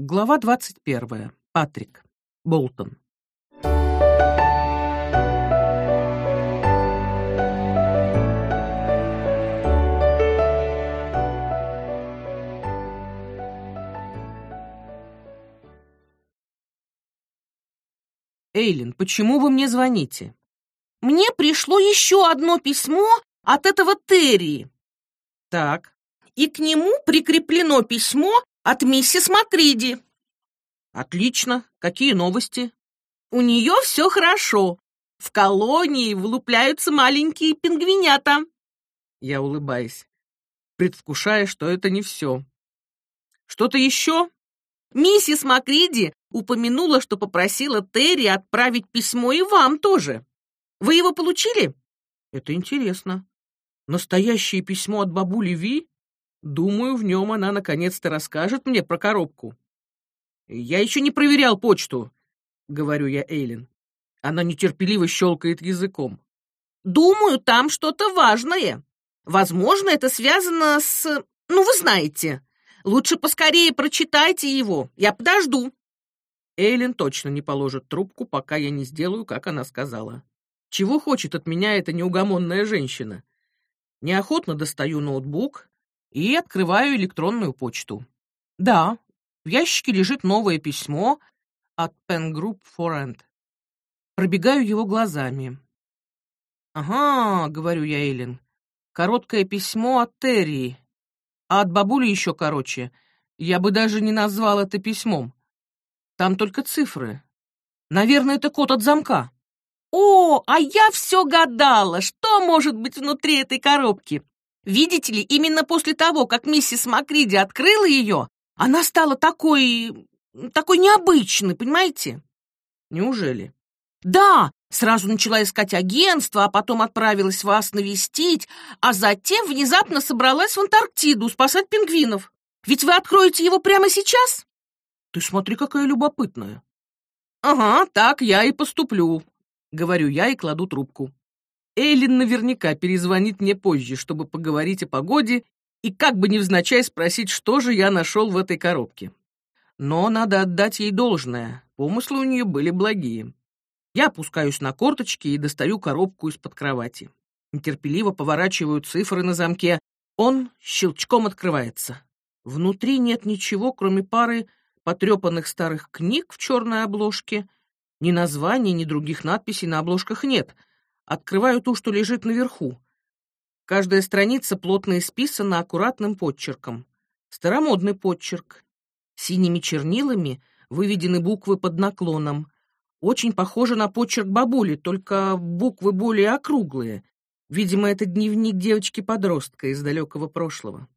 Глава 21. Патрик. Болтон. Эйлин, почему вы мне звоните? Мне пришло еще одно письмо от этого Терри. Так, И к нему прикреплено письмо от миссис Макриди. отлично. Какие новости? У нее все хорошо. В колонии вылупляются маленькие пингвинята. Я улыбаюсь, предвкушая, что это не все. Что-то еще? Миссис Макриди упомянула, что попросила Терри отправить письмо и вам тоже. Вы его получили? Это интересно. Настоящее письмо от бабули Ви? Думаю, в нем она наконец-то расскажет мне про коробку. Я еще не проверял почту, говорю я Эйлин. Она нетерпеливо щелкает языком. Думаю, там что-то важное. Возможно, это связано с... Ну, вы знаете. Лучше поскорее прочитайте его. Я подожду. Эйлин точно не положит трубку, пока я не сделаю, как она сказала. Чего хочет от меня эта неугомонная женщина? Неохотно достаю ноутбук и открываю электронную почту. Да, в ящике лежит новое письмо от Pen Group for End. Пробегаю его глазами. «Ага», — говорю я Эйлин, — «короткое письмо от Терри, а от бабули еще короче. Я бы даже не назвал это письмом. Там только цифры. Наверное, это код от замка». О, а я все гадала, что может быть внутри этой коробки. Видите ли, именно после того, как миссис Макриди открыла ее, она стала такой... такой необычной, понимаете? Неужели? Да, сразу начала искать агентство, а потом отправилась вас навестить, а затем внезапно собралась в Антарктиду спасать пингвинов. Ведь вы откроете его прямо сейчас? Ты смотри, какая любопытная. Ага, так я и поступлю. Говорю я и кладу трубку. Эйлин наверняка перезвонит мне позже, чтобы поговорить о погоде и как бы невзначай спросить, что же я нашел в этой коробке. Но надо отдать ей должное, помыслы у нее были благие. Я опускаюсь на корточки и достаю коробку из-под кровати. Нетерпеливо поворачиваю цифры на замке. Он щелчком открывается. Внутри нет ничего, кроме пары потрепанных старых книг в черной обложке — ни названий, ни других надписей на обложках нет. Открываю ту, что лежит наверху. Каждая страница плотно исписана аккуратным подчерком. Старомодный подчерк. Синими чернилами выведены буквы под наклоном. Очень похоже на почерк бабули, только буквы более округлые. Видимо, это дневник девочки-подростка из далекого прошлого.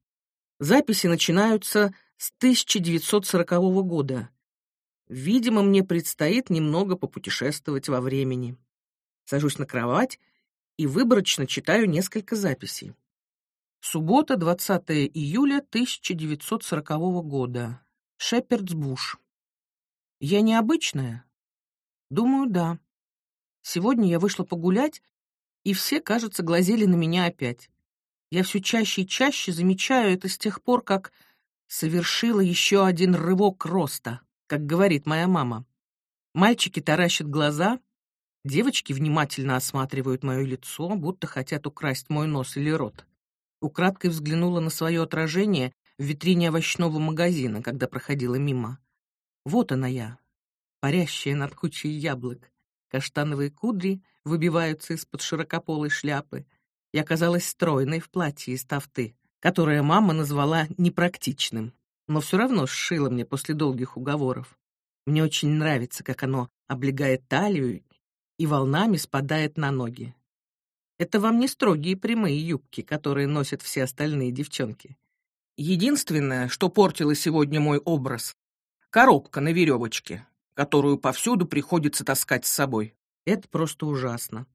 Записи начинаются с 1940 года. Видимо, мне предстоит немного попутешествовать во времени. Сажусь на кровать и выборочно читаю несколько записей. Суббота, 20 июля 1940 года. Шепердсбуш. Я необычная? Думаю, да. Сегодня я вышла погулять, и все, кажется, глазели на меня опять. Я все чаще и чаще замечаю это с тех пор, как совершила еще один рывок роста как говорит моя мама. Мальчики таращат глаза, девочки внимательно осматривают мое лицо, будто хотят украсть мой нос или рот. Украдкой взглянула на свое отражение в витрине овощного магазина, когда проходила мимо. Вот она я, парящая над кучей яблок. Каштановые кудри выбиваются из-под широкополой шляпы. Я казалась стройной в платье из тафты, которое мама назвала непрактичным но все равно сшила мне после долгих уговоров. Мне очень нравится, как оно облегает талию и волнами спадает на ноги. Это вам не строгие прямые юбки, которые носят все остальные девчонки. Единственное, что портило сегодня мой образ — коробка на веревочке, которую повсюду приходится таскать с собой. Это просто ужасно.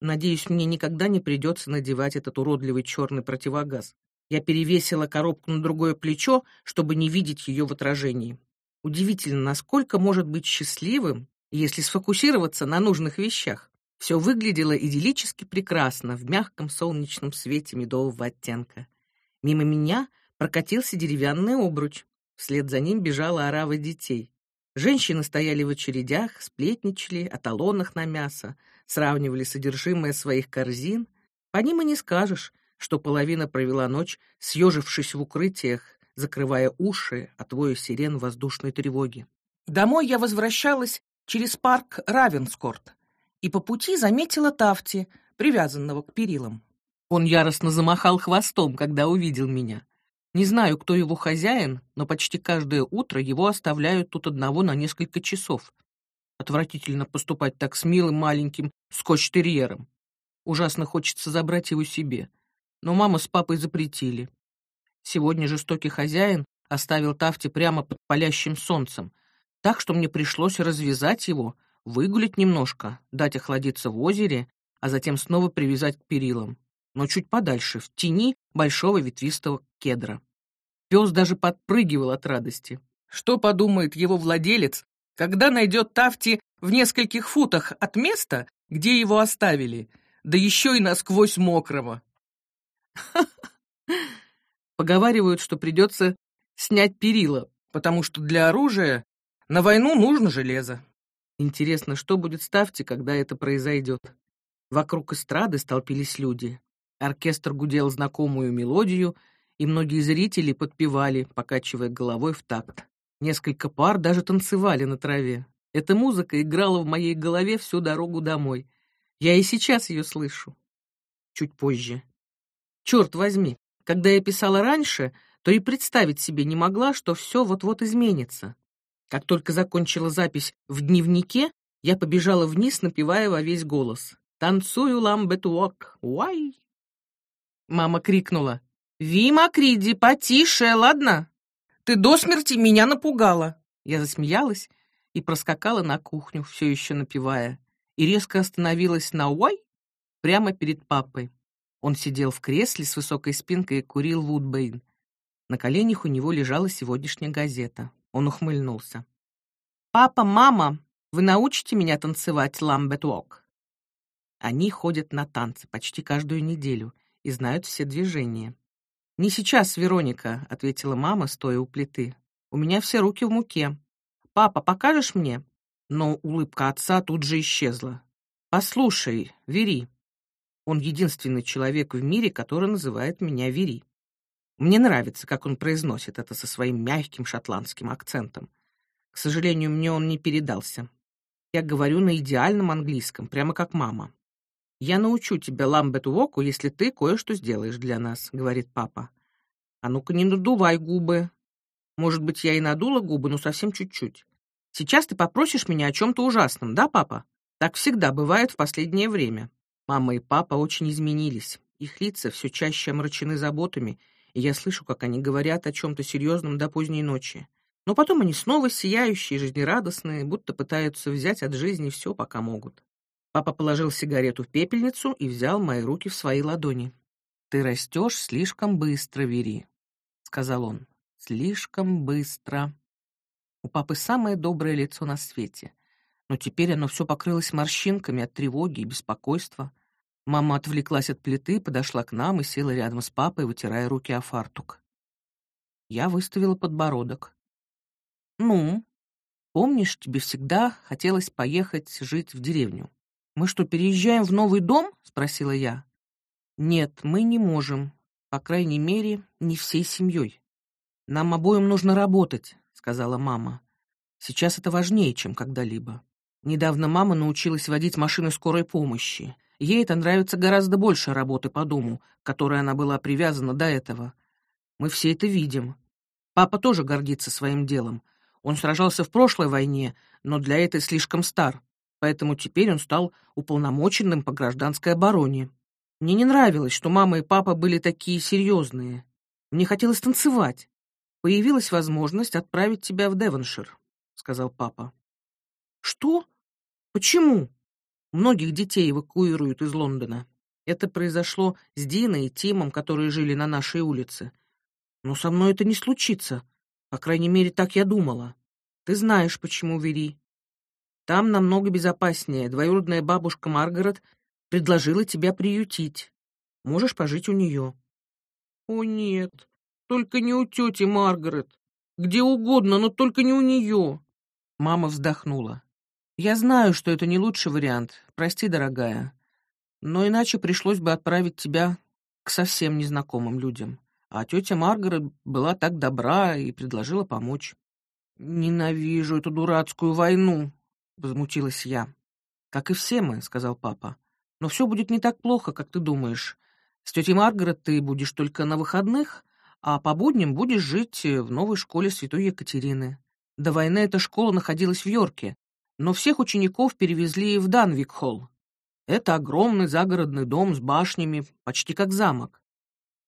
Надеюсь, мне никогда не придется надевать этот уродливый черный противогаз. Я перевесила коробку на другое плечо, чтобы не видеть ее в отражении. Удивительно, насколько может быть счастливым, если сфокусироваться на нужных вещах. Все выглядело идиллически прекрасно в мягком солнечном свете медового оттенка. Мимо меня прокатился деревянный обруч. Вслед за ним бежала орава детей. Женщины стояли в очередях, сплетничали о талонах на мясо, сравнивали содержимое своих корзин. По ним и не скажешь, что половина провела ночь, съежившись в укрытиях, закрывая уши от воя сирен воздушной тревоги. Домой я возвращалась через парк Равенскорт и по пути заметила Тафти, привязанного к перилам. Он яростно замахал хвостом, когда увидел меня. Не знаю, кто его хозяин, но почти каждое утро его оставляют тут одного на несколько часов. Отвратительно поступать так с милым маленьким скотч-терьером. Ужасно хочется забрать его себе. Но мама с папой запретили. Сегодня жестокий хозяин оставил Тафти прямо под палящим солнцем, так что мне пришлось развязать его, выгулить немножко, дать охладиться в озере, а затем снова привязать к перилам, но чуть подальше, в тени большого ветвистого кедра. Пес даже подпрыгивал от радости. Что подумает его владелец, когда найдет Тафти в нескольких футах от места, где его оставили, да еще и насквозь мокрого? Поговаривают, что придется снять перила, потому что для оружия на войну нужно железо. Интересно, что будет с Тафти, когда это произойдет? Вокруг эстрады столпились люди. Оркестр гудел знакомую мелодию, и многие зрители подпевали, покачивая головой в такт. Несколько пар даже танцевали на траве. Эта музыка играла в моей голове всю дорогу домой. Я и сейчас ее слышу. Чуть позже. Черт возьми, когда я писала раньше, то и представить себе не могла, что все вот-вот изменится. Как только закончила запись в дневнике, я побежала вниз, напевая во весь голос. «Танцую ламбет-вок, уай!» Мама крикнула. «Ви, Макриди, потише, ладно? Ты до смерти меня напугала!» Я засмеялась и проскакала на кухню, все еще напевая, и резко остановилась на «уай» прямо перед папой. Он сидел в кресле с высокой спинкой и курил Вудбейн. На коленях у него лежала сегодняшняя газета. Он ухмыльнулся. «Папа, мама, вы научите меня танцевать ламбет-вок?» Они ходят на танцы почти каждую неделю и знают все движения. «Не сейчас, Вероника», — ответила мама, стоя у плиты. «У меня все руки в муке. Папа, покажешь мне?» Но улыбка отца тут же исчезла. «Послушай, Вери». Он единственный человек в мире, который называет меня Вери. Мне нравится, как он произносит это со своим мягким шотландским акцентом. К сожалению, мне он не передался. Я говорю на идеальном английском, прямо как мама. «Я научу тебя ламбет-воку, если ты кое-что сделаешь для нас», — говорит папа. «А ну-ка не надувай губы. Может быть, я и надула губы, но совсем чуть-чуть. Сейчас ты попросишь меня о чем-то ужасном, да, папа? Так всегда бывает в последнее время». Мама и папа очень изменились. Их лица все чаще омрачены заботами — и я слышу, как они говорят о чем-то серьезном до поздней ночи. Но потом они снова сияющие, жизнерадостные, будто пытаются взять от жизни все, пока могут. Папа положил сигарету в пепельницу и взял мои руки в свои ладони. «Ты растешь слишком быстро, Вери», — сказал он. «Слишком быстро». У папы самое доброе лицо на свете, но теперь оно все покрылось морщинками от тревоги и беспокойства. Мама отвлеклась от плиты, подошла к нам и села рядом с папой, вытирая руки о фартук. Я выставила подбородок. «Ну, помнишь, тебе всегда хотелось поехать жить в деревню? Мы что, переезжаем в новый дом?» — спросила я. «Нет, мы не можем. По крайней мере, не всей семьей. Нам обоим нужно работать», — сказала мама. «Сейчас это важнее, чем когда-либо. Недавно мама научилась водить машины скорой помощи. Ей это нравится гораздо больше работы по дому, к которой она была привязана до этого. Мы все это видим. Папа тоже гордится своим делом. Он сражался в прошлой войне, но для этой слишком стар, поэтому теперь он стал уполномоченным по гражданской обороне. Мне не нравилось, что мама и папа были такие серьезные. Мне хотелось танцевать. Появилась возможность отправить тебя в Девоншир, — сказал папа. Что? Почему? Многих детей эвакуируют из Лондона. Это произошло с Диной и Тимом, которые жили на нашей улице. Но со мной это не случится. По крайней мере, так я думала. Ты знаешь, почему, Вери. Там намного безопаснее. Двоюродная бабушка Маргарет предложила тебя приютить. Можешь пожить у нее. О, нет, только не у тети Маргарет. Где угодно, но только не у нее. Мама вздохнула. Я знаю, что это не лучший вариант. Прости, дорогая. Но иначе пришлось бы отправить тебя к совсем незнакомым людям. А тетя Маргарет была так добра и предложила помочь. «Ненавижу эту дурацкую войну», — возмутилась я. «Как и все мы», — сказал папа. «Но все будет не так плохо, как ты думаешь. С тетей Маргарет ты будешь только на выходных, а по будням будешь жить в новой школе Святой Екатерины. До войны эта школа находилась в Йорке, но всех учеников перевезли в Данвик-холл. Это огромный загородный дом с башнями, почти как замок.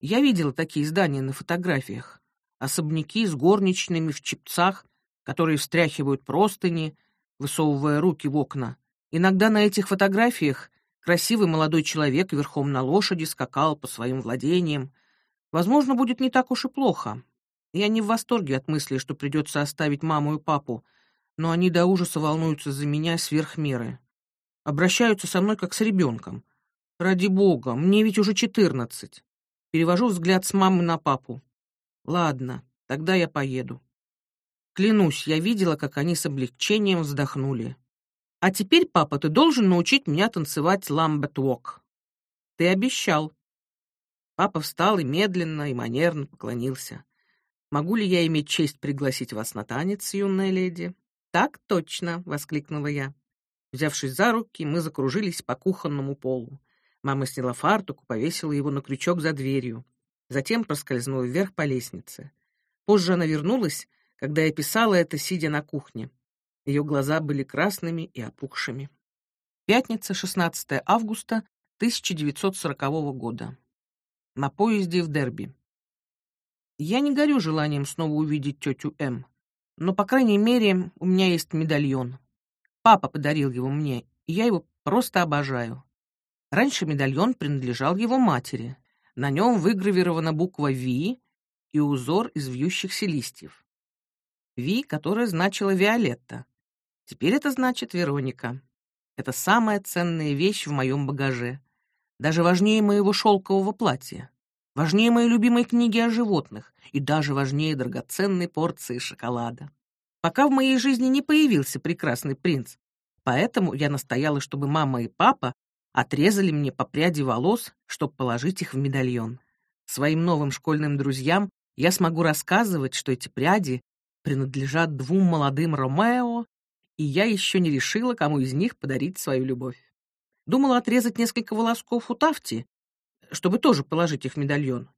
Я видела такие здания на фотографиях. Особняки с горничными в чепцах, которые встряхивают простыни, высовывая руки в окна. Иногда на этих фотографиях красивый молодой человек верхом на лошади скакал по своим владениям. Возможно, будет не так уж и плохо. Я не в восторге от мысли, что придется оставить маму и папу, но они до ужаса волнуются за меня сверх меры обращаются со мной как с ребенком. Ради бога, мне ведь уже четырнадцать. Перевожу взгляд с мамы на папу. Ладно, тогда я поеду. Клянусь, я видела, как они с облегчением вздохнули. А теперь, папа, ты должен научить меня танцевать ламбет-вок. Ты обещал. Папа встал и медленно и манерно поклонился. Могу ли я иметь честь пригласить вас на танец, юная леди? Так точно, воскликнула я. Взявшись за руки, мы закружились по кухонному полу. Мама сняла фартук и повесила его на крючок за дверью. Затем проскользнула вверх по лестнице. Позже она вернулась, когда я писала это, сидя на кухне. Ее глаза были красными и опухшими. Пятница, 16 августа 1940 года. На поезде в Дерби. Я не горю желанием снова увидеть тетю М, но, по крайней мере, у меня есть медальон. Папа подарил его мне, и я его просто обожаю. Раньше медальон принадлежал его матери. На нем выгравирована буква «Ви» и узор из вьющихся листьев. «Ви», которая значила «Виолетта». Теперь это значит «Вероника». Это самая ценная вещь в моем багаже. Даже важнее моего шелкового платья. Важнее моей любимой книги о животных. И даже важнее драгоценной порции шоколада пока в моей жизни не появился прекрасный принц. Поэтому я настояла, чтобы мама и папа отрезали мне по пряди волос, чтобы положить их в медальон. Своим новым школьным друзьям я смогу рассказывать, что эти пряди принадлежат двум молодым Ромео, и я еще не решила, кому из них подарить свою любовь. Думала отрезать несколько волосков у Тафти, чтобы тоже положить их в медальон.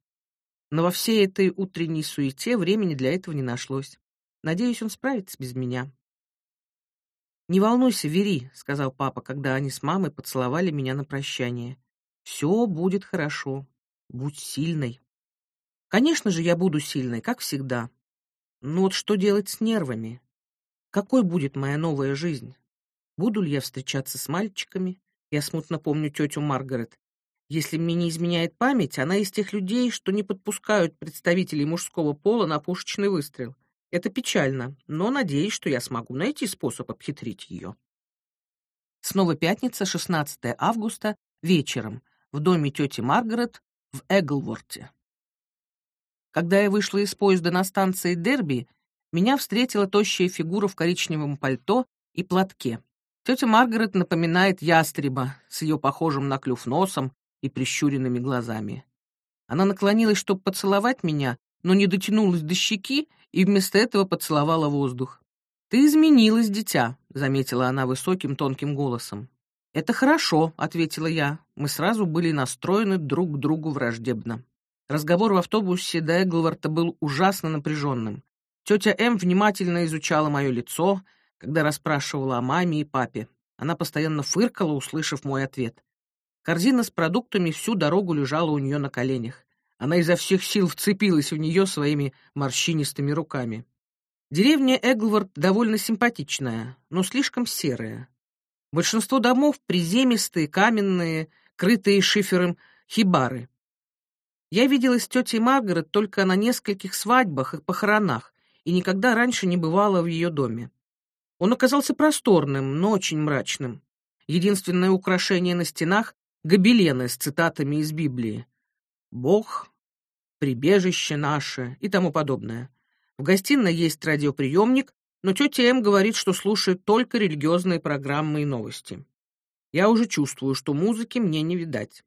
Но во всей этой утренней суете времени для этого не нашлось. Надеюсь, он справится без меня. «Не волнуйся, Вери», — сказал папа, когда они с мамой поцеловали меня на прощание. «Все будет хорошо. Будь сильной». Конечно же, я буду сильной, как всегда. Но вот что делать с нервами? Какой будет моя новая жизнь? Буду ли я встречаться с мальчиками? Я смутно помню тетю Маргарет. Если мне не изменяет память, она из тех людей, что не подпускают представителей мужского пола на пушечный выстрел. Это печально, но надеюсь, что я смогу найти способ обхитрить ее. Снова пятница, 16 августа, вечером, в доме тети Маргарет в Эглворте. Когда я вышла из поезда на станции Дерби, меня встретила тощая фигура в коричневом пальто и платке. Тетя Маргарет напоминает ястреба с ее похожим на клюв носом и прищуренными глазами. Она наклонилась, чтобы поцеловать меня, но не дотянулась до щеки и вместо этого поцеловала воздух. «Ты изменилась, дитя», — заметила она высоким тонким голосом. «Это хорошо», — ответила я. Мы сразу были настроены друг к другу враждебно. Разговор в автобусе до Эглварта был ужасно напряженным. Тетя М внимательно изучала мое лицо, когда расспрашивала о маме и папе. Она постоянно фыркала, услышав мой ответ. Корзина с продуктами всю дорогу лежала у нее на коленях. Она изо всех сил вцепилась в нее своими морщинистыми руками. Деревня Эглвард довольно симпатичная, но слишком серая. Большинство домов приземистые, каменные, крытые шифером хибары. Я виделась с тетей Маргарет только на нескольких свадьбах и похоронах, и никогда раньше не бывала в ее доме. Он оказался просторным, но очень мрачным. Единственное украшение на стенах — гобелены с цитатами из Библии. «Бог прибежище наше и тому подобное. В гостиной есть радиоприемник, но тетя М говорит, что слушает только религиозные программы и новости. Я уже чувствую, что музыки мне не видать.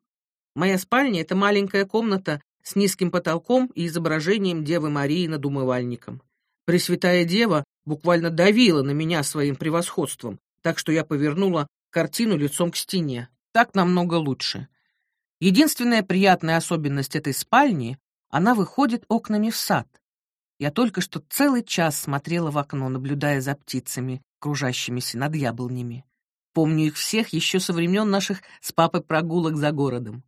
Моя спальня — это маленькая комната с низким потолком и изображением Девы Марии над умывальником. Пресвятая Дева буквально давила на меня своим превосходством, так что я повернула картину лицом к стене. Так намного лучше. Единственная приятная особенность этой спальни — она выходит окнами в сад. Я только что целый час смотрела в окно, наблюдая за птицами, кружащимися над яблонями. Помню их всех еще со времен наших с папой прогулок за городом.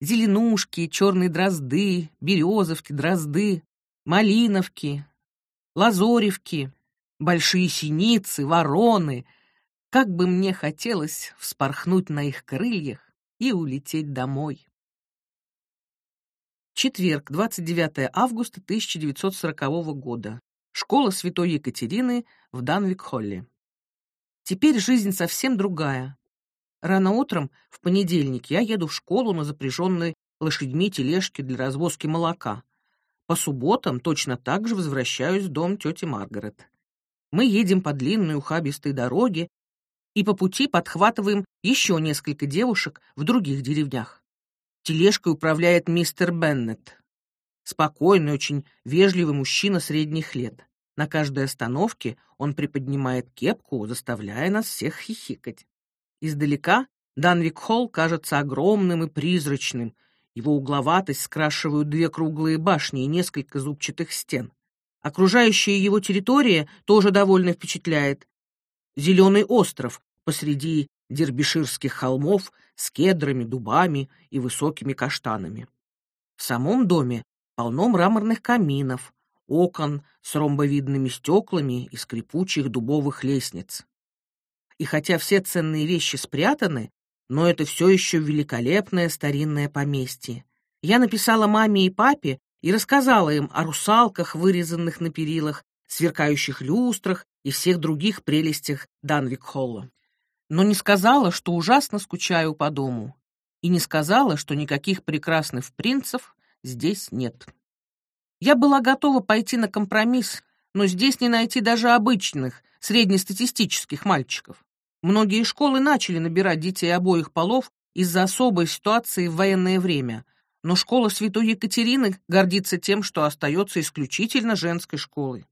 Зеленушки, черные дрозды, березовки, дрозды, малиновки, лазоревки, большие синицы, вороны. Как бы мне хотелось вспорхнуть на их крыльях и улететь домой. Четверг, 29 августа 1940 года. Школа Святой Екатерины в Данвик-Холле. Теперь жизнь совсем другая. Рано утром, в понедельник, я еду в школу на запряженной лошадьми тележке для развозки молока. По субботам точно так же возвращаюсь в дом тети Маргарет. Мы едем по длинной ухабистой дороге и по пути подхватываем еще несколько девушек в других деревнях. Тележкой управляет мистер Беннет. Спокойный, очень вежливый мужчина средних лет. На каждой остановке он приподнимает кепку, заставляя нас всех хихикать. Издалека Данвик-холл кажется огромным и призрачным. Его угловатость скрашивают две круглые башни и несколько зубчатых стен. Окружающая его территория тоже довольно впечатляет. Зеленый остров посреди дербиширских холмов с кедрами, дубами и высокими каштанами. В самом доме полно мраморных каминов, окон с ромбовидными стеклами и скрипучих дубовых лестниц. И хотя все ценные вещи спрятаны, но это все еще великолепное старинное поместье. Я написала маме и папе и рассказала им о русалках, вырезанных на перилах, сверкающих люстрах и всех других прелестях Данвик-Холла. Но не сказала, что ужасно скучаю по дому, и не сказала, что никаких прекрасных принцев здесь нет. Я была готова пойти на компромисс, но здесь не найти даже обычных, среднестатистических мальчиков. Многие школы начали набирать детей обоих полов из-за особой ситуации в военное время, но школа Святой Екатерины гордится тем, что остается исключительно женской школой.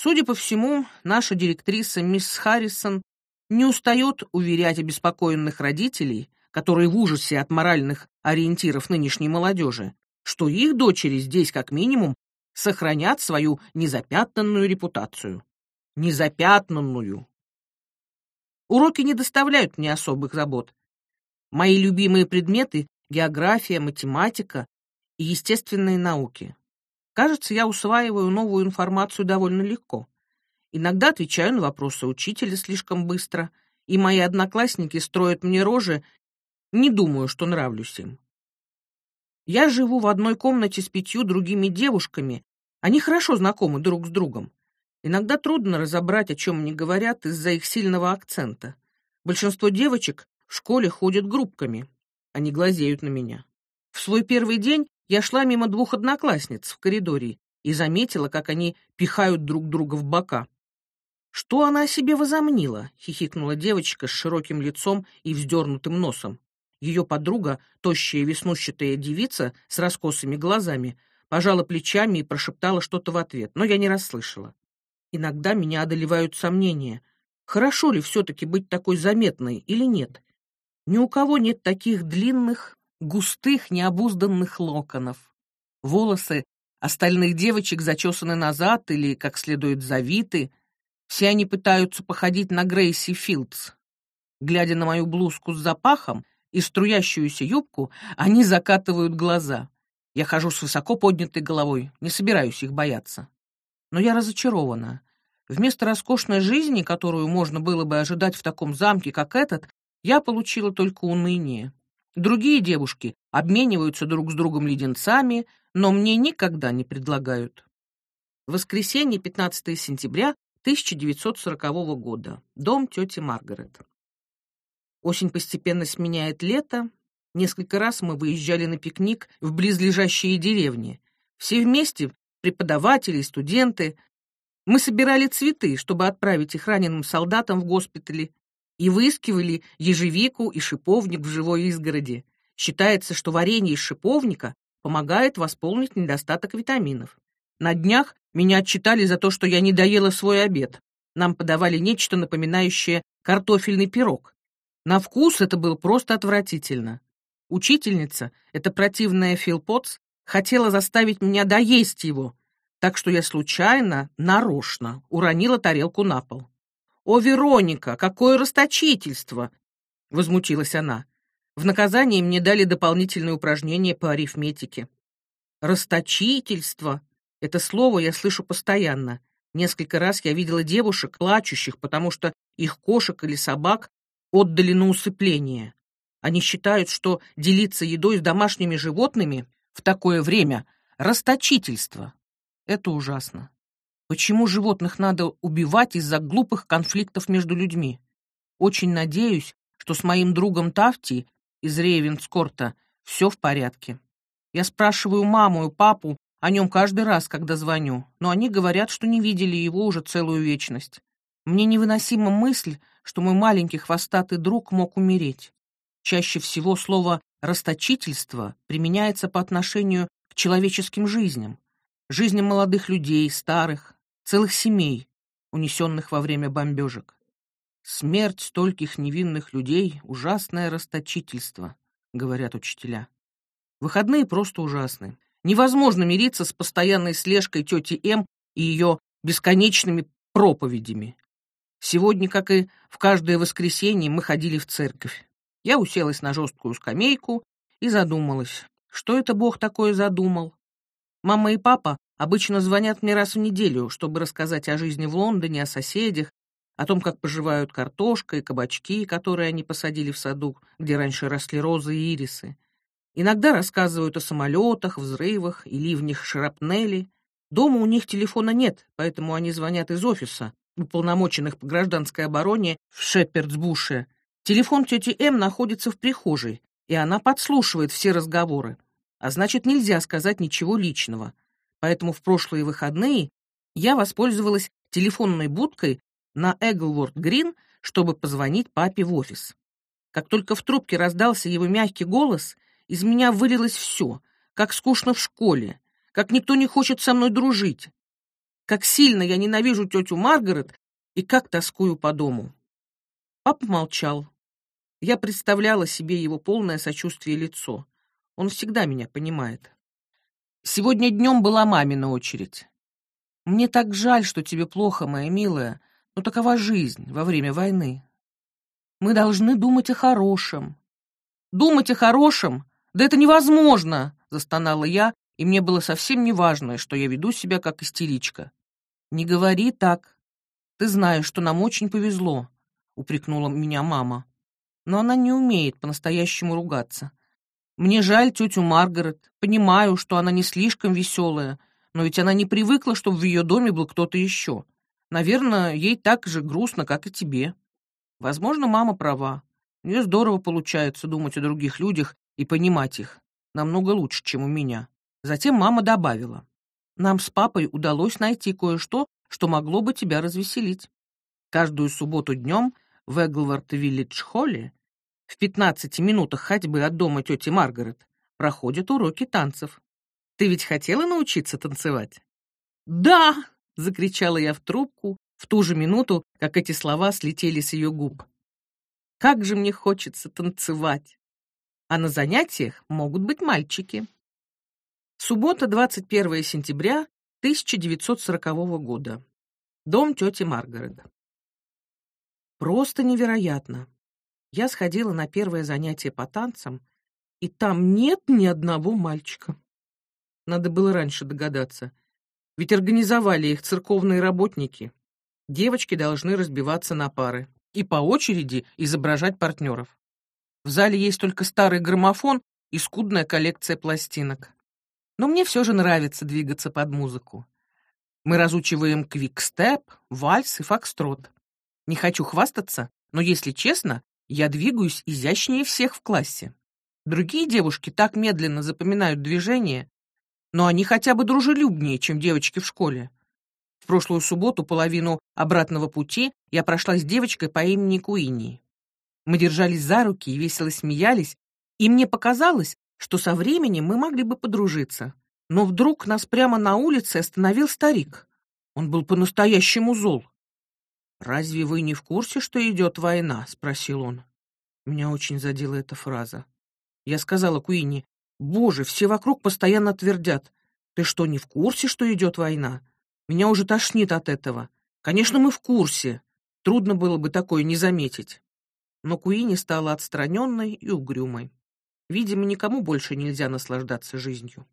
Судя по всему, наша директриса мисс Харрисон не устает уверять обеспокоенных родителей, которые в ужасе от моральных ориентиров нынешней молодежи, что их дочери здесь как минимум сохранят свою незапятнанную репутацию. Незапятнанную. Уроки не доставляют мне особых забот. Мои любимые предметы — география, математика и естественные науки. Кажется, я усваиваю новую информацию довольно легко. Иногда отвечаю на вопросы учителя слишком быстро, и мои одноклассники строят мне рожи, не думаю, что нравлюсь им. Я живу в одной комнате с пятью другими девушками, они хорошо знакомы друг с другом. Иногда трудно разобрать, о чем они говорят из-за их сильного акцента. Большинство девочек в школе ходят группками. Они глазеют на меня. В свой первый день я шла мимо двух одноклассниц в коридоре и заметила, как они пихают друг друга в бока. «Что она о себе возомнила?» — хихикнула девочка с широким лицом и вздернутым носом. Ее подруга, тощая веснущатая девица с раскосыми глазами, пожала плечами и прошептала что-то в ответ, но я не расслышала. Иногда меня одолевают сомнения, хорошо ли все-таки быть такой заметной или нет. Ни у кого нет таких длинных, густых, необузданных локонов. Волосы остальных девочек зачесаны назад или, как следует, завиты. Все они пытаются походить на Грейси Филдс. Глядя на мою блузку с запахом и струящуюся юбку, они закатывают глаза. Я хожу с высоко поднятой головой, не собираюсь их бояться. Но я разочарована. Вместо роскошной жизни, которую можно было бы ожидать в таком замке, как этот, я получила только уныние. Другие девушки обмениваются друг с другом леденцами, но мне никогда не предлагают. Воскресенье, 15 сентября 1940 года. Дом тети Маргарет. Осень постепенно сменяет лето, Несколько раз мы выезжали на пикник в близлежащие деревни. Все вместе, преподаватели и студенты, Мы собирали цветы, чтобы отправить их раненым солдатам в госпитале, и выискивали ежевику и шиповник в живой изгороди. Считается, что варенье из шиповника помогает восполнить недостаток витаминов. На днях меня отчитали за то, что я не доела свой обед. Нам подавали нечто напоминающее картофельный пирог. На вкус это было просто отвратительно. Учительница, эта противная Филпотс, хотела заставить меня доесть его, так что я случайно, нарочно, уронила тарелку на пол. «О, Вероника, какое расточительство!» — возмутилась она. В наказание мне дали дополнительные упражнения по арифметике. «Расточительство» — это слово я слышу постоянно. Несколько раз я видела девушек, плачущих, потому что их кошек или собак отдали на усыпление. Они считают, что делиться едой с домашними животными в такое время — расточительство. Это ужасно. Почему животных надо убивать из-за глупых конфликтов между людьми? Очень надеюсь, что с моим другом Тафти из Рейвенскорта все в порядке. Я спрашиваю маму и папу о нем каждый раз, когда звоню, но они говорят, что не видели его уже целую вечность. Мне невыносима мысль, что мой маленький хвостатый друг мог умереть. Чаще всего слово «расточительство» применяется по отношению к человеческим жизням, жизням молодых людей, старых, целых семей, унесенных во время бомбежек. Смерть стольких невинных людей — ужасное расточительство, говорят учителя. Выходные просто ужасны. Невозможно мириться с постоянной слежкой тети М и ее бесконечными проповедями. Сегодня, как и в каждое воскресенье, мы ходили в церковь. Я уселась на жесткую скамейку и задумалась, что это Бог такое задумал. Мама и папа обычно звонят мне раз в неделю, чтобы рассказать о жизни в Лондоне, о соседях, о том, как поживают картошка и кабачки, которые они посадили в саду, где раньше росли розы и ирисы. Иногда рассказывают о самолетах, взрывах и ливнях шрапнели. Дома у них телефона нет, поэтому они звонят из офиса, уполномоченных по гражданской обороне в Шепердсбуше. Телефон тети М находится в прихожей, и она подслушивает все разговоры. А значит, нельзя сказать ничего личного. Поэтому в прошлые выходные я воспользовалась телефонной будкой на Эглворд-Грин, чтобы позвонить папе в офис. Как только в трубке раздался его мягкий голос, из меня вылилось все, как скучно в школе, как никто не хочет со мной дружить, как сильно я ненавижу тетю Маргарет и как тоскую по дому. Папа молчал. Я представляла себе его полное сочувствие лицо. Он всегда меня понимает. Сегодня днем была мамина очередь. Мне так жаль, что тебе плохо, моя милая, но такова жизнь во время войны. Мы должны думать о хорошем. Думать о хорошем? Да это невозможно, застонала я, и мне было совсем не важно, что я веду себя как истеричка. «Не говори так. Ты знаешь, что нам очень повезло», — упрекнула меня мама. Но она не умеет по-настоящему ругаться. Мне жаль тетю Маргарет. Понимаю, что она не слишком веселая, но ведь она не привыкла, чтобы в ее доме был кто-то еще. Наверное, ей так же грустно, как и тебе. Возможно, мама права. У нее здорово получается думать о других людях и понимать их. Намного лучше, чем у меня. Затем мама добавила. Нам с папой удалось найти кое-что, что могло бы тебя развеселить. Каждую субботу днем в Эглвард-Виллидж-Холле в 15 минутах ходьбы от дома тети Маргарет проходят уроки танцев. Ты ведь хотела научиться танцевать? «Да!» — закричала я в трубку в ту же минуту, как эти слова слетели с ее губ. «Как же мне хочется танцевать!» А на занятиях могут быть мальчики. Суббота, 21 сентября 1940 года. Дом тети Маргарет. Просто невероятно. Я сходила на первое занятие по танцам, и там нет ни одного мальчика. Надо было раньше догадаться. Ведь организовали их церковные работники. Девочки должны разбиваться на пары и по очереди изображать партнеров. В зале есть только старый граммофон и скудная коллекция пластинок но мне все же нравится двигаться под музыку. Мы разучиваем квикстеп, вальс и фокстрот. Не хочу хвастаться, но, если честно, я двигаюсь изящнее всех в классе. Другие девушки так медленно запоминают движения, но они хотя бы дружелюбнее, чем девочки в школе. В прошлую субботу половину обратного пути я прошла с девочкой по имени Куинни. Мы держались за руки и весело смеялись, и мне показалось, что со временем мы могли бы подружиться. Но вдруг нас прямо на улице остановил старик. Он был по-настоящему зол. «Разве вы не в курсе, что идет война?» — спросил он. Меня очень задела эта фраза. Я сказала Куинни, «Боже, все вокруг постоянно твердят. Ты что, не в курсе, что идет война? Меня уже тошнит от этого. Конечно, мы в курсе. Трудно было бы такое не заметить». Но Куинни стала отстраненной и угрюмой. Видимо, никому больше нельзя наслаждаться жизнью.